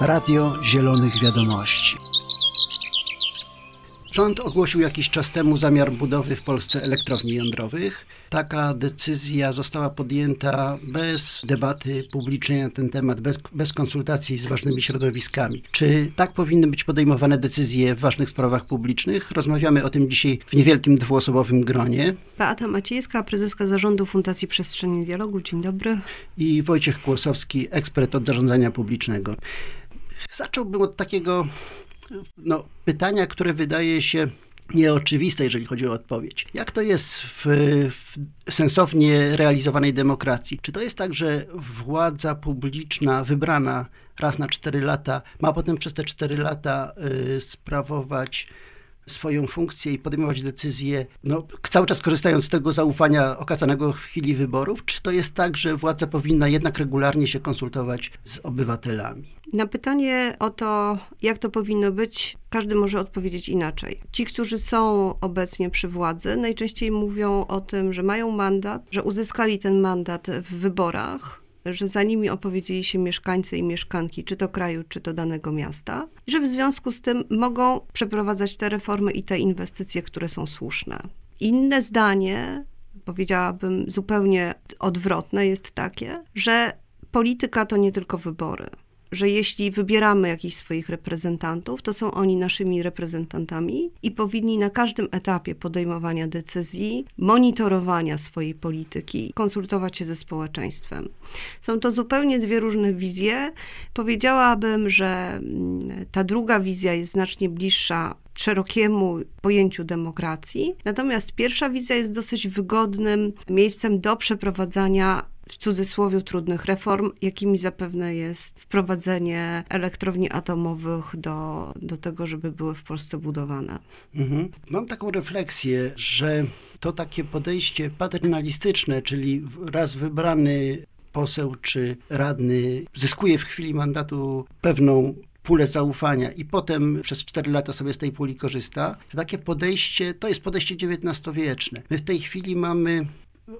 Radio Zielonych Wiadomości. Rząd ogłosił jakiś czas temu zamiar budowy w Polsce elektrowni jądrowych. Taka decyzja została podjęta bez debaty publicznej na ten temat, bez, bez, konsultacji z ważnymi środowiskami. Czy tak powinny być podejmowane decyzje w ważnych sprawach publicznych? Rozmawiamy o tym dzisiaj w niewielkim dwuosobowym gronie. Beata Maciejska, prezeska zarządu Fundacji Przestrzeni Dialogu. Dzień dobry. I Wojciech Kłosowski, ekspert od zarządzania publicznego. Zacząłbym od takiego no, pytania, które wydaje się nieoczywiste, jeżeli chodzi o odpowiedź. Jak to jest w, w, sensownie realizowanej demokracji? Czy to jest tak, że władza publiczna wybrana raz na cztery lata ma potem przez te cztery lata y, sprawować swoją funkcję i podejmować decyzje, no, cały czas korzystając z tego zaufania okazanego w chwili wyborów? Czy to jest tak, że władza powinna jednak regularnie się konsultować z obywatelami? Na pytanie o to, jak to powinno być, każdy może odpowiedzieć inaczej. Ci, którzy są obecnie przy władzy, najczęściej mówią o tym, że mają mandat, że uzyskali ten mandat w wyborach, że za nimi opowiedzieli się mieszkańcy i mieszkanki, czy to kraju, czy to danego miasta, i że w związku z tym mogą przeprowadzać te reformy i te inwestycje, które są słuszne. Inne zdanie, powiedziałabym zupełnie odwrotne, jest takie, że polityka to nie tylko wybory że jeśli wybieramy jakichś swoich reprezentantów, to są oni naszymi reprezentantami i powinni na każdym etapie podejmowania decyzji, monitorowania swojej polityki, konsultować się ze społeczeństwem. Są to zupełnie dwie różne wizje. Powiedziałabym, że mm, ta druga wizja jest znacznie bliższa szerokiemu pojęciu demokracji. Natomiast pierwsza wizja jest dosyć wygodnym miejscem do przeprowadzania w cudzysłowie trudnych reform, jakimi zapewne jest wprowadzenie elektrowni atomowych do, do tego, żeby były w Polsce budowane. Mhm. Mam taką refleksję, że to takie podejście paternalistyczne, czyli raz wybrany poseł czy radny zyskuje w chwili mandatu pewną pulę zaufania i potem przez 4 lata sobie z tej puli korzysta. Takie podejście to jest podejście XIX-wieczne. My w tej chwili mamy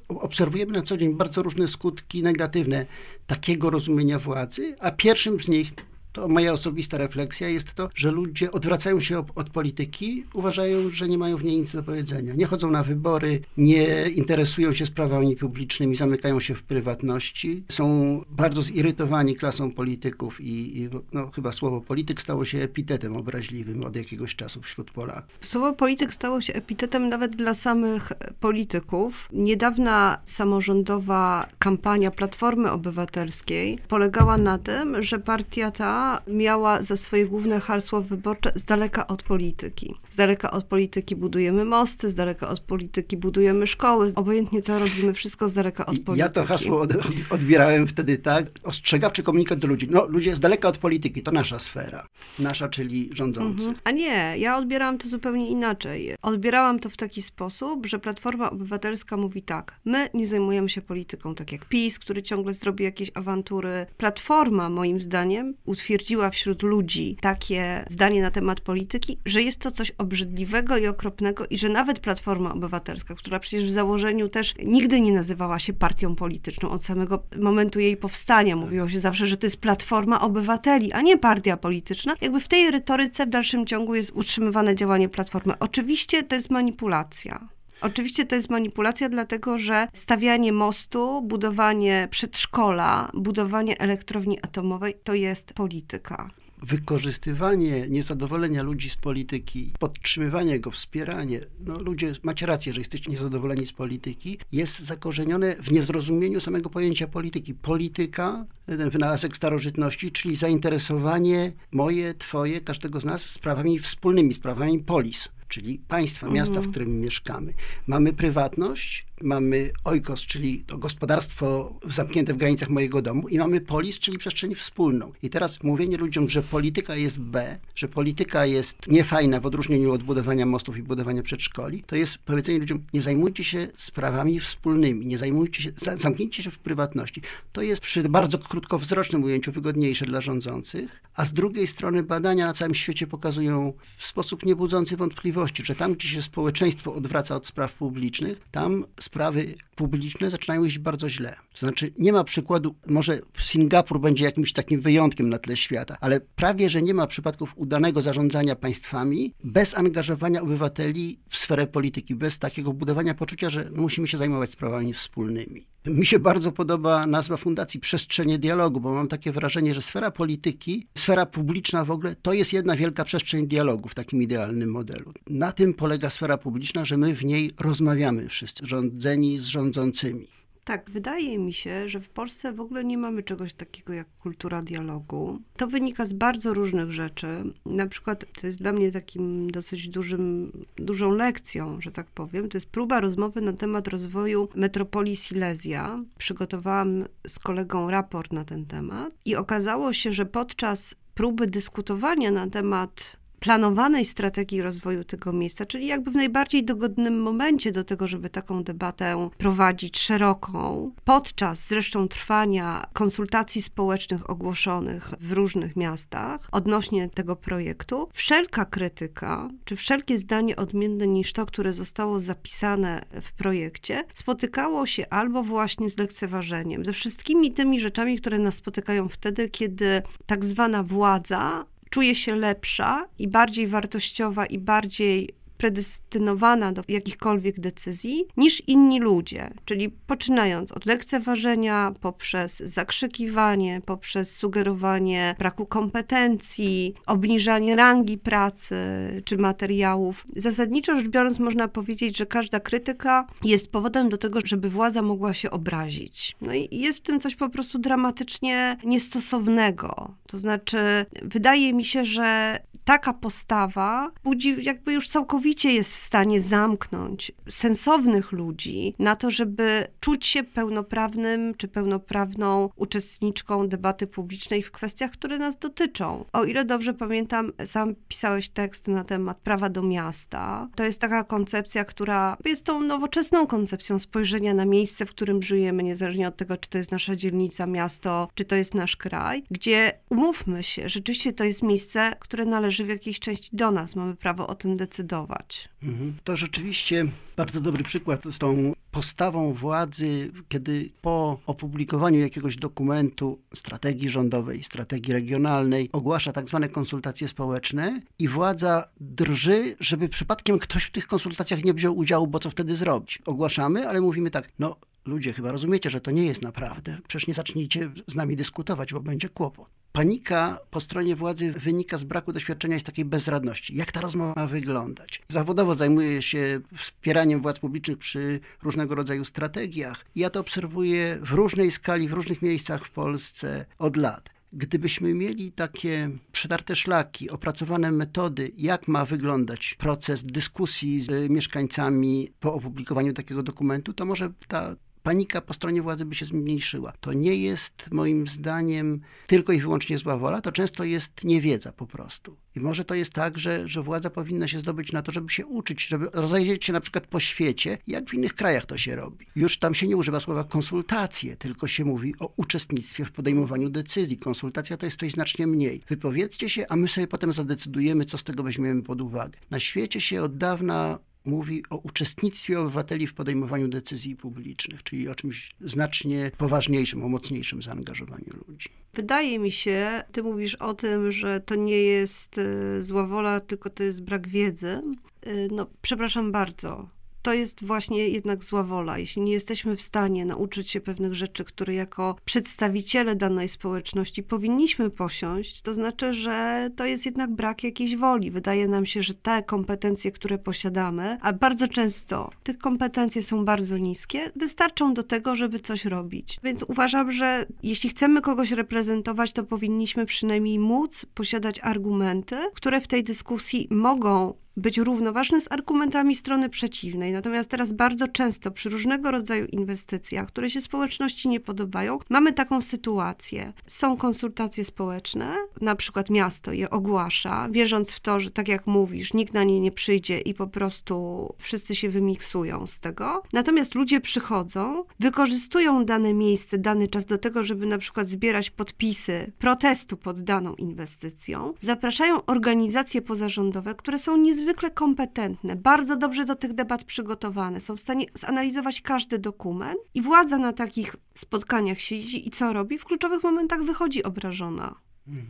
obserwujemy na co dzień bardzo różne skutki negatywne takiego rozumienia władzy, a pierwszym z nich to moja osobista refleksja jest to, że ludzie odwracają się od, od, polityki, uważają, że nie mają w niej nic do powiedzenia. Nie chodzą na wybory, nie interesują się sprawami publicznymi, zamykają się w prywatności, są bardzo zirytowani klasą polityków i, i no, chyba słowo polityk stało się epitetem obraźliwym od jakiegoś czasu wśród Polaków. Słowo polityk stało się epitetem nawet dla samych polityków. Niedawna samorządowa kampania Platformy Obywatelskiej polegała na tym, że partia ta miała za swoje główne hasło wyborcze z daleka od polityki. Z daleka od polityki budujemy mosty, z daleka od polityki budujemy szkoły, obojętnie co robimy, wszystko z daleka od polityki. Ja to hasło od, odbierałem wtedy tak, ostrzegawczy komunikat do ludzi. No ludzie z daleka od polityki, to nasza sfera. Nasza, czyli rządzący. Mhm. A nie, ja odbierałam to zupełnie inaczej. Odbierałam to w taki sposób, że Platforma Obywatelska mówi tak, my nie zajmujemy się polityką, tak jak PiS, który ciągle zrobi jakieś awantury. Platforma, moim zdaniem, utwierdza utwierdziła wśród ludzi takie zdanie na temat polityki, że jest to coś obrzydliwego i okropnego i że nawet Platforma Obywatelska, która przecież w założeniu też nigdy nie nazywała się partią polityczną od samego momentu jej powstania, mówiło się zawsze, że to jest Platforma Obywateli, a nie partia polityczna, jakby w tej retoryce w dalszym ciągu jest utrzymywane działanie Platformy. Oczywiście to jest manipulacja. Oczywiście to jest manipulacja, dlatego że stawianie mostu, budowanie przedszkola, budowanie elektrowni atomowej to jest polityka wykorzystywanie niezadowolenia ludzi z polityki, podtrzymywanie go, wspieranie, no ludzie, macie rację, że jesteście niezadowoleni z polityki, jest zakorzenione w niezrozumieniu samego pojęcia polityki. Polityka, ten wynalazek starożytności, czyli zainteresowanie moje, twoje, każdego z nas sprawami wspólnymi, sprawami polis czyli państwa, miasta, w mhm. którym mieszkamy. Mamy prywatność, mamy oikos, czyli to gospodarstwo zamknięte w granicach mojego domu i mamy polis, czyli przestrzeń wspólną. I teraz mówienie ludziom, że polityka jest B, że polityka jest niefajna w odróżnieniu od budowania mostów i budowania przedszkoli, to jest powiedzenie ludziom, nie zajmujcie się sprawami wspólnymi, nie zajmujcie się, zamknijcie się w prywatności. To jest przy bardzo krótkowzrocznym ujęciu wygodniejsze dla rządzących, a z drugiej strony badania na całym świecie pokazują w sposób niebudzący wątpliwości, sprawiedliwości, że tam, gdzie się społeczeństwo odwraca od spraw publicznych, tam sprawy publiczne zaczynają iść bardzo źle. To znaczy nie ma przykładu, może Singapur będzie jakimś takim wyjątkiem na tle świata, ale prawie, że nie ma przypadków udanego zarządzania państwami bez angażowania obywateli w sferę polityki, bez takiego budowania poczucia, że musimy się zajmować sprawami wspólnymi. Mi się bardzo podoba nazwa fundacji Przestrzenie Dialogu, bo mam takie wrażenie, że sfera polityki, sfera publiczna w ogóle, to jest jedna wielka przestrzeń dialogu w takim idealnym modelu. Na tym polega sfera publiczna, że my w niej rozmawiamy wszyscy, rządzeni z rządzącymi. Tak, wydaje mi się, że w Polsce w ogóle nie mamy czegoś takiego jak kultura dialogu. To wynika z bardzo różnych rzeczy. Na przykład to jest dla mnie takim dosyć dużym, dużą lekcją, że tak powiem. To jest próba rozmowy na temat rozwoju metropolii Silesia. Przygotowałam z kolegą raport na ten temat i okazało się, że podczas próby dyskutowania na temat planowanej strategii rozwoju tego miejsca, czyli jakby w najbardziej dogodnym momencie do tego, żeby taką debatę prowadzić szeroką, podczas zresztą trwania konsultacji społecznych ogłoszonych w różnych miastach odnośnie tego projektu, wszelka krytyka, czy wszelkie zdanie odmienne niż to, które zostało zapisane w projekcie, spotykało się albo właśnie z lekceważeniem, ze wszystkimi tymi rzeczami, które nas spotykają wtedy, kiedy tak zwana władza czuje się lepsza i bardziej wartościowa i bardziej predestynowana do jakichkolwiek decyzji niż inni ludzie, czyli poczynając od lekceważenia, poprzez zakrzykiwanie, poprzez sugerowanie braku kompetencji, obniżanie rangi pracy czy materiałów. Zasadniczo rzecz biorąc, można powiedzieć, że każda krytyka jest powodem do tego, żeby władza mogła się obrazić. No i jest w tym coś po prostu dramatycznie niestosownego. To znaczy, wydaje mi się, że taka postawa budzi jakby już całkowicie jest w stanie zamknąć sensownych ludzi na to, żeby czuć się pełnoprawnym czy pełnoprawną uczestniczką debaty publicznej w kwestiach, które nas dotyczą. O ile dobrze pamiętam, sam pisałeś tekst na temat prawa do miasta. To jest taka koncepcja, która jest tą nowoczesną koncepcją spojrzenia na miejsce, w którym żyjemy, niezależnie od tego, czy to jest nasza dzielnica, miasto, czy to jest nasz kraj, gdzie umówmy się, rzeczywiście to jest miejsce, które należy w jakiejś części do nas. Mamy prawo o tym decydować. Mhm. To rzeczywiście bardzo dobry przykład z tą postawą władzy, kiedy po opublikowaniu jakiegoś dokumentu, strategii rządowej, strategii regionalnej, ogłasza tak zwane konsultacje społeczne i władza drży, żeby przypadkiem ktoś w tych konsultacjach nie wziął udziału, bo co wtedy zrobić? Ogłaszamy, ale mówimy tak, no ludzie chyba rozumiecie, że to nie jest naprawdę. Przecież nie zacznijcie z nami dyskutować, bo będzie kłopot. Panika po stronie władzy wynika z braku doświadczenia i z takiej bezradności. Jak ta rozmowa ma wyglądać? Zawodowo zajmuję się wspieraniem władz publicznych przy różnego rodzaju strategiach. Ja to obserwuję w różnej skali, w różnych miejscach w Polsce od lat. Gdybyśmy mieli takie przetarte szlaki, opracowane metody, jak ma wyglądać proces dyskusji z mieszkańcami po opublikowaniu takiego dokumentu, to może ta panika po stronie władzy by się zmniejszyła. To nie jest moim zdaniem tylko i wyłącznie zła wola, to często jest niewiedza po prostu. I może to jest tak, że, że władza powinna się zdobyć na to, żeby się uczyć, żeby rozejrzeć się na przykład po świecie, jak w innych krajach to się robi. Już tam się nie używa słowa konsultacje, tylko się mówi o uczestnictwie w podejmowaniu decyzji. Konsultacja to jest coś znacznie mniej. Wypowiedzcie się, a my sobie potem zadecydujemy, co z tego weźmiemy pod uwagę. Na świecie się od dawna mówi o uczestnictwie obywateli w podejmowaniu decyzji publicznych, czyli o czymś znacznie poważniejszym, o mocniejszym zaangażowaniu ludzi. Wydaje mi się, ty mówisz o tym, że to nie jest e, zła wola, tylko to jest brak wiedzy. E, no, przepraszam bardzo to jest właśnie jednak zła wola. Jeśli nie jesteśmy w stanie nauczyć się pewnych rzeczy, które jako przedstawiciele danej społeczności powinniśmy posiąść, to znaczy, że to jest jednak brak jakiejś woli. Wydaje nam się, że te kompetencje, które posiadamy, a bardzo często tych kompetencje są bardzo niskie, wystarczą do tego, żeby coś robić. Więc uważam, że jeśli chcemy kogoś reprezentować, to powinniśmy przynajmniej móc posiadać argumenty, które w tej dyskusji mogą być równoważne z argumentami strony przeciwnej. Natomiast teraz bardzo często przy różnego rodzaju inwestycjach, które się społeczności nie podobają, mamy taką sytuację. Są konsultacje społeczne, na przykład miasto je ogłasza, wierząc w to, że tak jak mówisz, nikt na nie nie przyjdzie i po prostu wszyscy się wymiksują z tego. Natomiast ludzie przychodzą, wykorzystują dane miejsce, dany czas do tego, żeby na przykład zbierać podpisy protestu pod daną inwestycją, zapraszają organizacje pozarządowe, które są niezwykle niezwykle kompetentne, bardzo dobrze do tych debat przygotowane, są w stanie zanalizować każdy dokument i władza na takich spotkaniach siedzi i co robi? W kluczowych momentach wychodzi obrażona.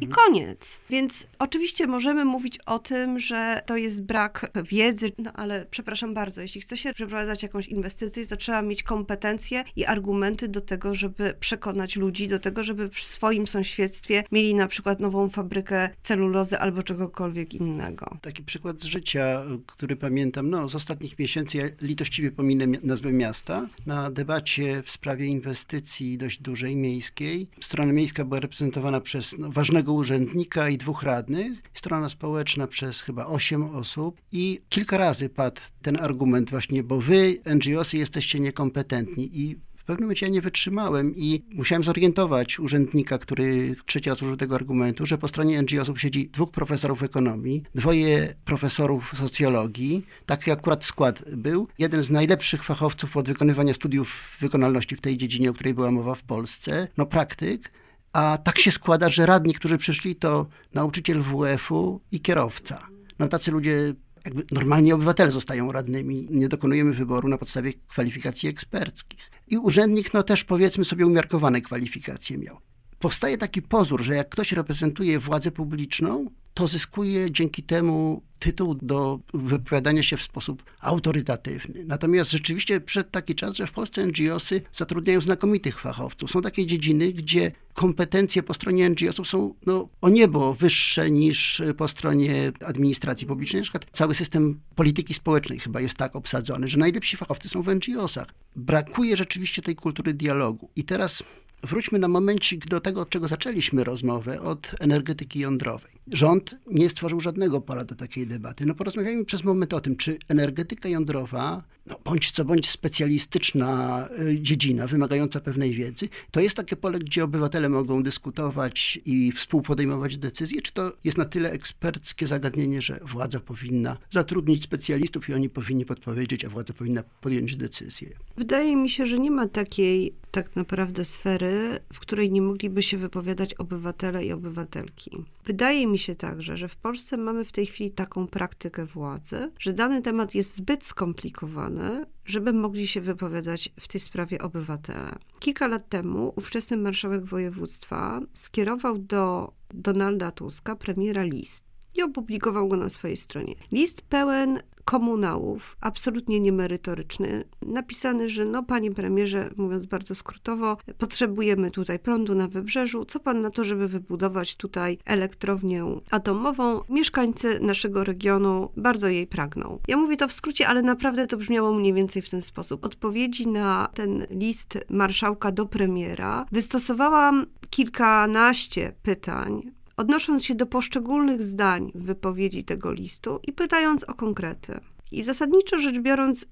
I koniec. Więc oczywiście możemy mówić o tym, że to jest brak wiedzy, no ale przepraszam bardzo, jeśli chce się przeprowadzać jakąś inwestycję, to trzeba mieć kompetencje i argumenty do tego, żeby przekonać ludzi do tego, żeby w swoim sąsiedztwie mieli na przykład nową fabrykę celulozy albo czegokolwiek innego. Taki przykład z życia, który pamiętam, no z ostatnich miesięcy, ja litościwie pominę nazwę miasta, na debacie w sprawie inwestycji dość dużej, miejskiej. Strona miejska była reprezentowana przez no, ważnego urzędnika i dwóch radnych, strona społeczna przez chyba osiem osób. I kilka razy padł ten argument właśnie, bo wy, NGOsy, jesteście niekompetentni. I w pewnym momencie ja nie wytrzymałem i musiałem zorientować urzędnika, który trzeci raz użył tego argumentu, że po stronie NGO-sów siedzi dwóch profesorów ekonomii, dwoje profesorów socjologii, taki akurat skład był. Jeden z najlepszych fachowców od wykonywania studiów wykonalności w tej dziedzinie, o której była mowa w Polsce, no praktyk, a tak się składa, że radni, którzy przyszli, to nauczyciel WF-u i kierowca. No tacy ludzie, jakby normalni obywatele zostają radnymi. Nie dokonujemy wyboru na podstawie kwalifikacji eksperckich. I urzędnik, no też powiedzmy sobie, umiarkowane kwalifikacje miał. Powstaje taki pozór, że jak ktoś reprezentuje władzę publiczną, to zyskuje dzięki temu tytuł do wypowiadania się w sposób autorytatywny. Natomiast rzeczywiście przed taki czas, że w Polsce NGOsy zatrudniają znakomitych fachowców. Są takie dziedziny, gdzie kompetencje po stronie NGOsów są no, o niebo wyższe niż po stronie administracji publicznej. Na przykład cały system polityki społecznej chyba jest tak obsadzony, że najlepsi fachowcy są w NGOsach. Brakuje rzeczywiście tej kultury dialogu. I teraz wróćmy na momencik do tego, od czego zaczęliśmy rozmowę, od energetyki jądrowej. Rząd nie stworzył żadnego pola do takiej debaty. No porozmawiajmy przez moment o tym, czy energetyka jądrowa, no bądź co bądź specjalistyczna y, dziedzina, wymagająca pewnej wiedzy, to jest takie pole, gdzie obywatele mogą dyskutować i współpodejmować decyzje, czy to jest na tyle eksperckie zagadnienie, że władza powinna zatrudnić specjalistów i oni powinni podpowiedzieć, a władza powinna podjąć decyzję? Wydaje mi się, że nie ma takiej tak naprawdę sfery, w której nie mogliby się wypowiadać obywatele i obywatelki. Wydaje mi się także, że w Polsce mamy w tej chwili taką praktykę władzy, że dany temat jest zbyt skomplikowany, żeby mogli się wypowiadać w tej sprawie obywatele. Kilka lat temu ówczesny marszałek województwa skierował do Donalda Tuska, premiera, list i opublikował go na swojej stronie. List pełen komunałów, absolutnie niemerytoryczny, napisany, że no panie premierze, mówiąc bardzo skrótowo, potrzebujemy tutaj prądu na wybrzeżu, co pan na to, żeby wybudować tutaj elektrownię atomową? Mieszkańcy naszego regionu bardzo jej pragną. Ja mówię to w skrócie, ale naprawdę to brzmiało mniej więcej w ten sposób. Odpowiedzi na ten list marszałka do premiera wystosowałam kilkanaście pytań odnosząc się do poszczególnych zdań w wypowiedzi tego listu i pytając o konkrety. I zasadniczo rzecz biorąc,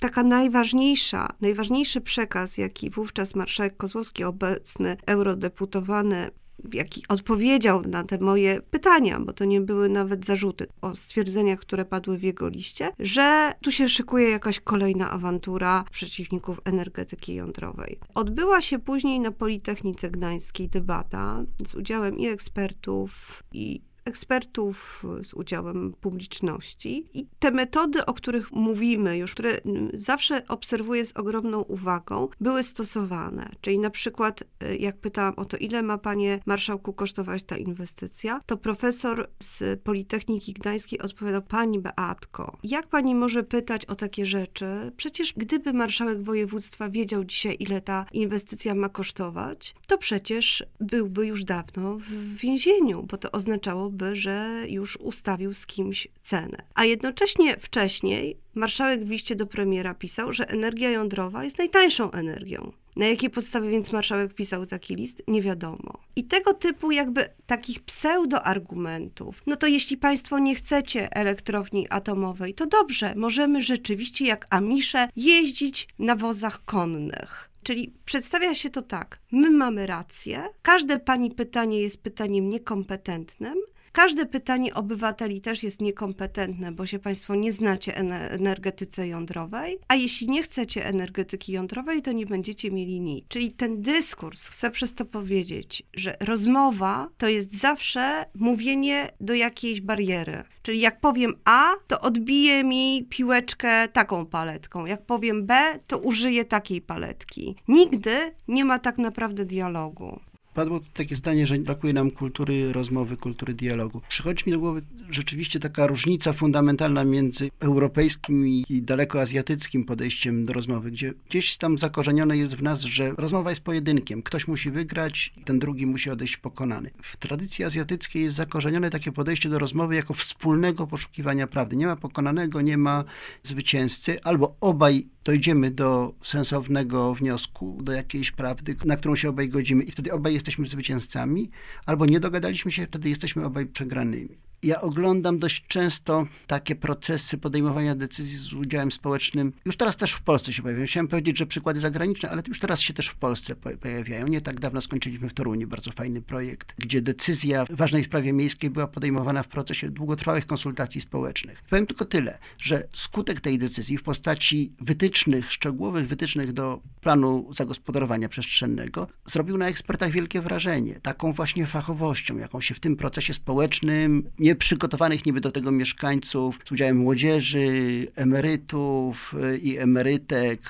taka najważniejsza, najważniejszy przekaz, jaki wówczas marszałek Kozłowski, obecny eurodeputowany, jaki odpowiedział na te moje pytania, bo to nie były nawet zarzuty o stwierdzeniach, które padły w jego liście, że tu się szykuje jakaś kolejna awantura przeciwników energetyki jądrowej. Odbyła się później na Politechnice Gdańskiej debata z udziałem i ekspertów, i ekspertów z udziałem publiczności. I te metody, o których mówimy już, które zawsze obserwuję z ogromną uwagą, były stosowane. Czyli na przykład, y, jak pytałam o to, ile ma panie marszałku kosztować ta inwestycja, to profesor z Politechniki Gdańskiej odpowiadał: Pani Beatko, jak pani może pytać o takie rzeczy? Przecież gdyby marszałek województwa wiedział dzisiaj, ile ta inwestycja ma kosztować, to przecież byłby już dawno w więzieniu, bo to oznaczało że już ustawił z kimś cenę. A jednocześnie wcześniej marszałek w liście do premiera pisał, że energia jądrowa jest najtańszą energią. Na jakiej podstawie więc marszałek pisał taki list? Nie wiadomo. I tego typu jakby takich pseudoargumentów, no to jeśli Państwo nie chcecie elektrowni atomowej, to dobrze, możemy rzeczywiście jak Amisze jeździć na wozach konnych. Czyli przedstawia się to tak: my mamy rację, każde pani pytanie jest pytaniem niekompetentnym, Każde pytanie obywateli też jest niekompetentne, bo się Państwo nie znacie energetyce jądrowej, a jeśli nie chcecie energetyki jądrowej, to nie będziecie mieli nic. Czyli ten dyskurs, chcę przez to powiedzieć, że rozmowa to jest zawsze mówienie do jakiejś bariery. Czyli jak powiem A, to odbije mi piłeczkę taką paletką. Jak powiem B, to użyję takiej paletki. Nigdy nie ma tak naprawdę dialogu. Padło takie zdanie, że brakuje nam kultury rozmowy, kultury dialogu. Przychodzi mi do głowy rzeczywiście taka różnica fundamentalna między europejskim i dalekoazjatyckim podejściem do rozmowy, gdzie gdzieś tam zakorzenione jest w nas, że rozmowa jest pojedynkiem. Ktoś musi wygrać, ten drugi musi odejść pokonany. W tradycji azjatyckiej jest zakorzenione takie podejście do rozmowy jako wspólnego poszukiwania prawdy. Nie ma pokonanego, nie ma zwycięzcy, albo obaj dojdziemy do sensownego wniosku, do jakiejś prawdy, na którą się obaj godzimy i wtedy obaj jesteśmy zwycięzcami, albo nie dogadaliśmy się, wtedy jesteśmy obaj przegranymi. Ja oglądam dość często takie procesy podejmowania decyzji z udziałem społecznym. Już teraz też w Polsce się pojawiają. Chciałem powiedzieć, że przykłady zagraniczne, ale już teraz się też w Polsce pojawiają. Nie tak dawno skończyliśmy w Toruniu bardzo fajny projekt, gdzie decyzja w ważnej sprawie miejskiej była podejmowana w procesie długotrwałych konsultacji społecznych. Powiem tylko tyle, że skutek tej decyzji w postaci wytycznych, szczegółowych wytycznych do planu zagospodarowania przestrzennego zrobił na ekspertach wielkie wrażenie. Taką właśnie fachowością, jaką się w tym procesie społecznym nie nieprzygotowanych niby do tego mieszkańców z udziałem młodzieży, emerytów i emerytek,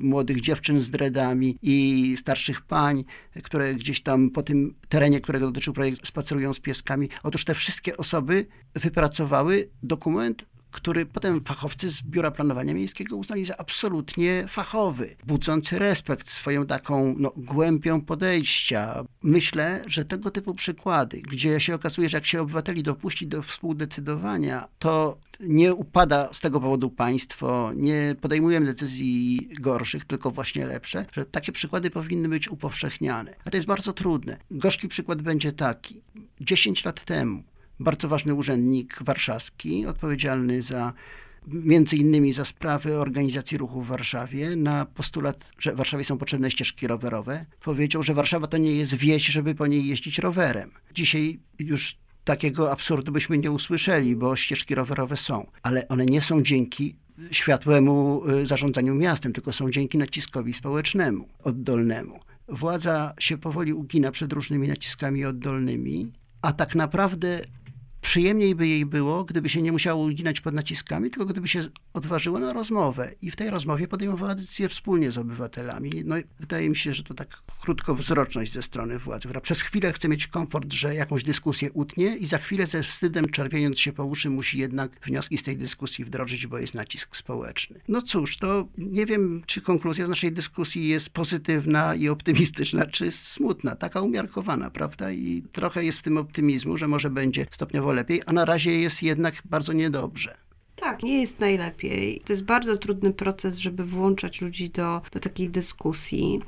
młodych dziewczyn z dredami i starszych pań, które gdzieś tam po tym terenie, którego dotyczył projekt, spacerują z pieskami. Otóż te wszystkie osoby wypracowały dokument, który potem fachowcy z Biura Planowania Miejskiego uznali za absolutnie fachowy, budzący respekt swoją taką no, głębią podejścia. Myślę, że tego typu przykłady, gdzie się okazuje, że jak się obywateli dopuści do współdecydowania, to nie upada z tego powodu państwo, nie podejmujemy decyzji gorszych, tylko właśnie lepsze, że takie przykłady powinny być upowszechniane. A to jest bardzo trudne. Gorzki przykład będzie taki. 10 lat temu bardzo ważny urzędnik warszawski, odpowiedzialny za między innymi za sprawy organizacji ruchu w Warszawie, na postulat, że Warszawie są potrzebne ścieżki rowerowe, powiedział, że Warszawa to nie jest wieś, żeby po niej jeździć rowerem. Dzisiaj już takiego absurdu byśmy nie usłyszeli, bo ścieżki rowerowe są, ale one nie są dzięki światłemu y, zarządzaniu miastem, tylko są dzięki naciskowi społecznemu, oddolnemu. Władza się powoli ugina przed różnymi naciskami oddolnymi, a tak naprawdę Przyjemniej by jej było, gdyby się nie musiało uginać pod naciskami, tylko gdyby się odważyła na rozmowę i w tej rozmowie podejmowała decyzje wspólnie z obywatelami. No wydaje mi się, że to tak krótkowzroczność ze strony władzy, która przez chwilę chce mieć komfort, że jakąś dyskusję utnie i za chwilę ze wstydem czerwieniąc się po uszy musi jednak wnioski z tej dyskusji wdrożyć, bo jest nacisk społeczny. No cóż, to nie wiem, czy konkluzja z naszej dyskusji jest pozytywna i optymistyczna, czy smutna, taka umiarkowana, prawda? I trochę jest w tym optymizmu, że może będzie stopniowo lepiej, a na razie jest jednak bardzo niedobrze. Tak, nie jest najlepiej. To jest bardzo trudny proces, żeby włączać ludzi do, do takiej dyskusji.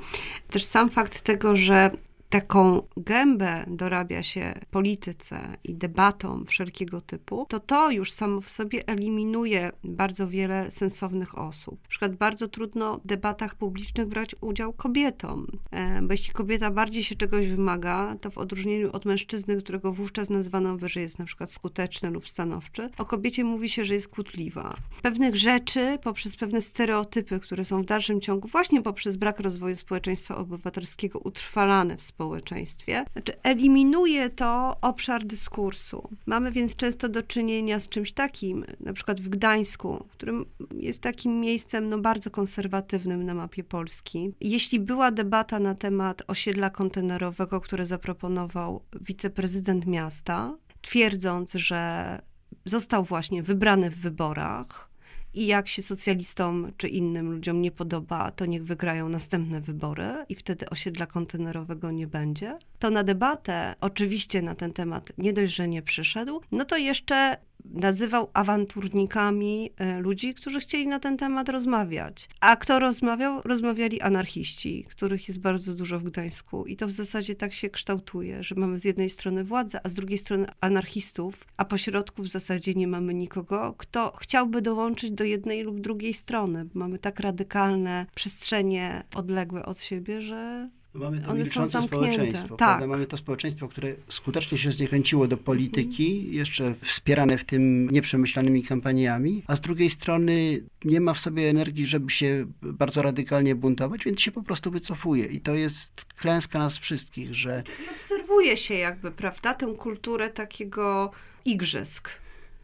Też sam fakt tego, że taką gębę dorabia się polityce i debatom wszelkiego typu, to to już samo w sobie eliminuje bardzo wiele sensownych osób. Na przykład bardzo trudno w debatach publicznych brać udział kobietom, e, bo jeśli kobieta bardziej się czegoś wymaga, to w odróżnieniu od mężczyzny, którego wówczas nazwano by, że jest na przykład skuteczny lub stanowczy, o kobiecie mówi się, że jest kłótliwa. Pewnych rzeczy poprzez pewne stereotypy, które są w dalszym ciągu właśnie poprzez brak rozwoju społeczeństwa obywatelskiego utrwalane w społeczeństwie, społeczeństwie. Znaczy, eliminuje to obszar dyskursu. Mamy więc często do czynienia z czymś takim, na przykład w Gdańsku, którym jest takim miejscem no, bardzo konserwatywnym na mapie Polski. Jeśli była debata na temat osiedla kontenerowego, które zaproponował wiceprezydent miasta, twierdząc, że został właśnie wybrany w wyborach, i jak się socjalistom czy innym ludziom nie podoba, to niech wygrają następne wybory i wtedy osiedla kontenerowego nie będzie. To na debatę oczywiście na ten temat nie dość, że nie przyszedł, no to jeszcze nazywał awanturnikami e, ludzi, którzy chcieli na ten temat rozmawiać. A kto rozmawiał? Rozmawiali anarchiści, których jest bardzo dużo w Gdańsku. I to w zasadzie tak się kształtuje, że mamy z jednej strony władzę, a z drugiej strony anarchistów, a pośrodku w zasadzie nie mamy nikogo, kto chciałby dołączyć do jednej lub drugiej strony. Mamy tak radykalne przestrzenie odległe od siebie, że Mamy to One milczące społeczeństwo, Tak. Mamy to społeczeństwo, które skutecznie się zniechęciło do polityki, jeszcze wspierane w tym nieprzemyślanymi kampaniami, a z drugiej strony nie ma w sobie energii, żeby się bardzo radykalnie buntować, więc się po prostu wycofuje. I to jest klęska nas wszystkich, że Obserwuje się jakby, prawda, tę kulturę takiego igrzysk.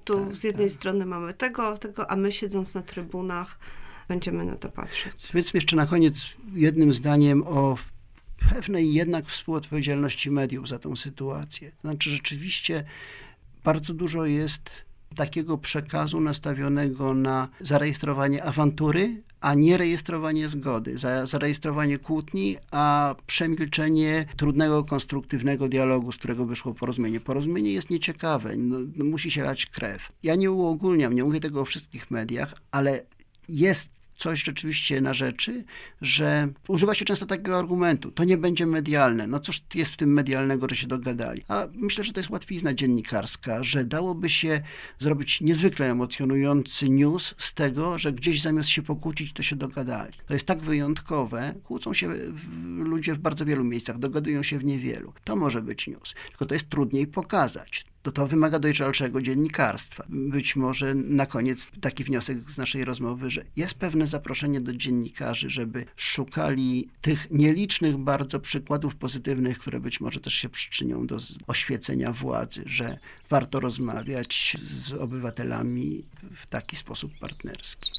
Tu Tak, z jednej tak. strony mamy tego, tego, a my siedząc na trybunach będziemy na to patrzeć. Powiedzmy jeszcze na koniec jednym zdaniem o pewnej jednak współodpowiedzialności mediów za tą sytuację. Znaczy rzeczywiście bardzo dużo jest takiego przekazu nastawionego na zarejestrowanie awantury, a nie rejestrowanie zgody, za, zarejestrowanie kłótni, a przemilczenie trudnego, konstruktywnego dialogu, z którego wyszło porozumienie. Porozumienie jest nieciekawe, no, no, musi się lać krew. Ja nie uogólniam, nie mówię tego o wszystkich mediach, ale jest coś rzeczywiście na rzeczy, że używa się często takiego argumentu, to nie będzie medialne. No cóż jest w tym medialnego, że się dogadali? A myślę, że to jest łatwizna dziennikarska, że dałoby się zrobić niezwykle emocjonujący news z tego, że gdzieś zamiast się pokłócić, to się dogadali. To jest tak wyjątkowe, kłócą się ludzie w bardzo wielu miejscach, dogadują się w niewielu. To może być news, tylko to jest trudniej pokazać. To to wymaga dojrzalszego dziennikarstwa. Być może na koniec taki wniosek z naszej rozmowy, że jest pewne zaproszenie do dziennikarzy, żeby szukali tych nielicznych bardzo przykładów pozytywnych, które być może też się przyczynią do oświecenia władzy, że warto rozmawiać z obywatelami w taki sposób partnerski.